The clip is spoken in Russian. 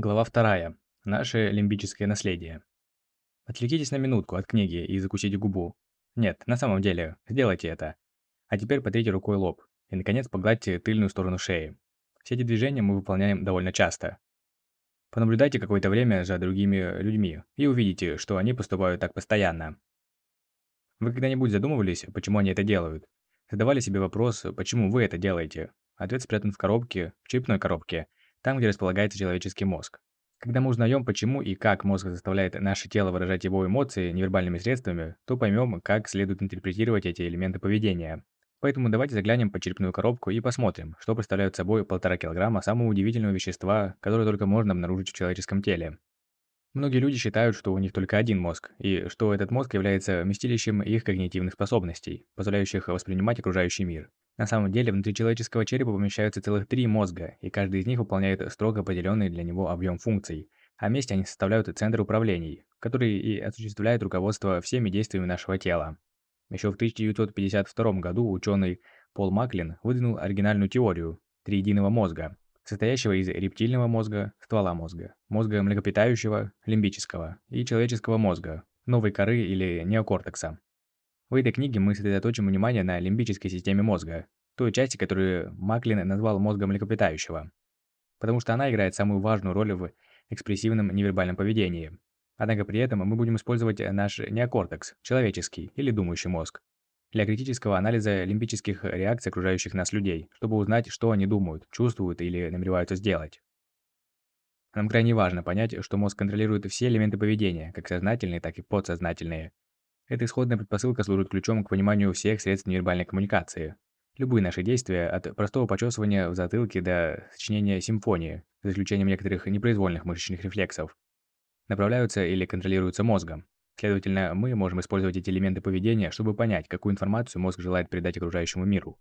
Глава вторая. Наше лимбическое наследие. Отвлекитесь на минутку от книги и закусите губу. Нет, на самом деле, сделайте это. А теперь потрите рукой лоб и, наконец, погладьте тыльную сторону шеи. Все эти движения мы выполняем довольно часто. Понаблюдайте какое-то время за другими людьми и увидите, что они поступают так постоянно. Вы когда-нибудь задумывались, почему они это делают? Задавали себе вопрос, почему вы это делаете? Ответ спрятан в коробке, в черепной коробке – там, где располагается человеческий мозг. Когда мы узнаем, почему и как мозг заставляет наше тело выражать его эмоции невербальными средствами, то поймем, как следует интерпретировать эти элементы поведения. Поэтому давайте заглянем под черепную коробку и посмотрим, что представляют собой полтора килограмма самого удивительного вещества, которое только можно обнаружить в человеческом теле. Многие люди считают, что у них только один мозг, и что этот мозг является вместилищем их когнитивных способностей, позволяющих воспринимать окружающий мир. На самом деле, внутри человеческого черепа помещаются целых три мозга, и каждый из них выполняет строго определенный для него объем функций, а вместе они составляют центр управлений, который и осуществляет руководство всеми действиями нашего тела. Еще в 1952 году ученый Пол Маклин выдвинул оригинальную теорию триединого мозга, состоящего из рептильного мозга, ствола мозга, мозга млекопитающего, лимбического и человеческого мозга, новой коры или неокортекса. В этой книге мы сосредоточим внимание на лимбической системе мозга, той части, которую Маклин назвал мозгом млекопитающего, потому что она играет самую важную роль в экспрессивном невербальном поведении. Однако при этом мы будем использовать наш неокортекс, человеческий или думающий мозг, для критического анализа лимбических реакций окружающих нас людей, чтобы узнать, что они думают, чувствуют или намереваются сделать. Нам крайне важно понять, что мозг контролирует все элементы поведения, как сознательные, так и подсознательные, эта исходная предпосылка служит ключом к пониманию всех средств невербальной коммуникации. Любые наши действия, от простого почесывания в затылке до сочинения симфонии, за исключением некоторых непроизвольных мышечных рефлексов, направляются или контролируются мозгом. Следовательно, мы можем использовать эти элементы поведения, чтобы понять, какую информацию мозг желает передать окружающему миру.